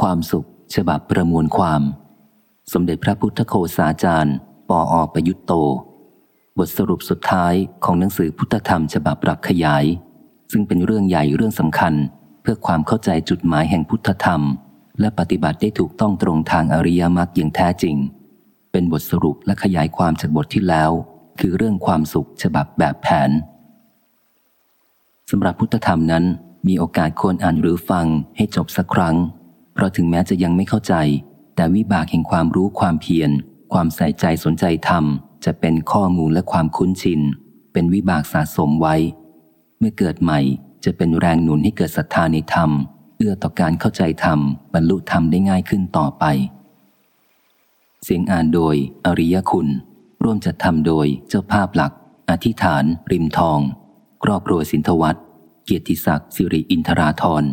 ความสุข ฉบับประมวลความ สมเด็จพระพุทธโคสาจารย์ ปออประยุตโต บทสรุปสุดท้ายของหนังสือพุทธธรรมฉบับปรับขยาย ซึ่งเป็นเรื่องใหญ่เรื่องสำคัญ เพื่อความเข้าใจจุดหมายแห่งพุทธธรรม และปฏิบัติได้ถูกต้องตรงทางอริยมรรคอย่างแท้จริง เป็นบทสรุปและขยายความจากบทที่แล้ว คือเรื่องความสุขฉบับแบบแผนสำหรับพุทธธรรมนั้นมีโอกาสควรอ่านหรือฟังให้จบสักครั้ง ราะถึงแม้จะยังไม่เข้าใจ แต่วิบากแห่งความรู้ความเพียร ความใส่ใจสนใจธรรม จะเป็นข้อมูลและความคุ้นชิน เป็นวิบากสะสมไว้ เมื่อเกิดใหม่จะเป็นแรงหนุนให้เกิดศรัทธาในธรรม เอื้อต่อการเข้าใจธรรม บรรลุธรรมได้ง่ายขึ้นต่อไป เสียงอ่านโดย อริยคุณ ร่วมจัดทำโดยเจ้าภาพหลัก อธิษฐาน ริมทอง ครอบครัวสินทวัตเกียรติศักดิ์สิริอินทราธร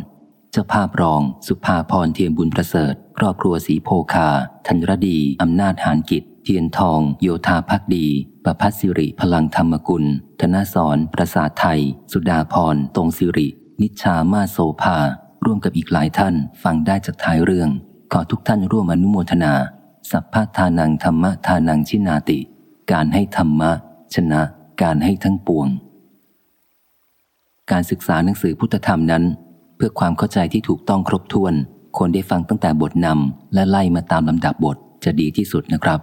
เจ้าภาพรองสุภาพรเทียมบุญประเสริฐ ครอบครัวสีโพคา ธัญรดี อำนาจหานกิจ เทียนทอง โยธาพักดี ประพัสสิริ พลังธรรมกุล ธนาสอน ประสาทไทย สุดาพร ตรงสิริ นิชามาโสภา ร่วมกับอีกหลายท่าน ฟังได้จากท้ายเรื่อง ขอทุกท่านร่วมอนุโมทนา สัพพะทานังธรรมะทานังชินาติ การให้ธรรมะ ชนะ การให้ทั้งปวง การศึกษาหนังสือพุทธธรรมนั้น เพื่อความเข้าใจที่ถูกต้องครบถ้วนควรได้ฟังตั้งแต่บทนำและไล่มาตามลำดับบทจะดีที่สุดนะครับ